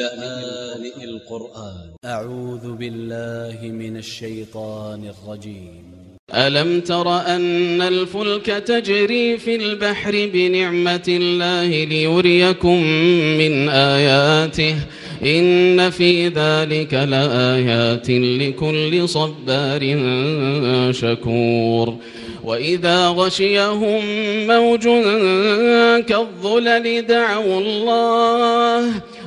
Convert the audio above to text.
لآن القرآن. أ ع و ذ ب ا ل ل ه من ا ل ش ي ط ا ن ا ل ج ي م ألم تر أن الفلك تجري في البحر بنعمة الله ليريكم من آياته؟ إن في ذلك لآيات لكل صبار شكور. وإذا غشيهم موج كالظلل دعوا الله